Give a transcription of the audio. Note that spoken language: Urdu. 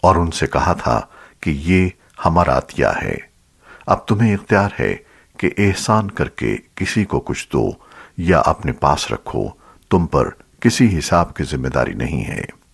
اور ان سے کہا تھا کہ یہ ہمارا عطیہ ہے۔ اب تمہیں اختیار ہے کہ احسان کر کے کسی کو کچھ دو یا اپنے پاس رکھو۔ تم پر کسی حساب کی ذمہ داری نہیں ہے۔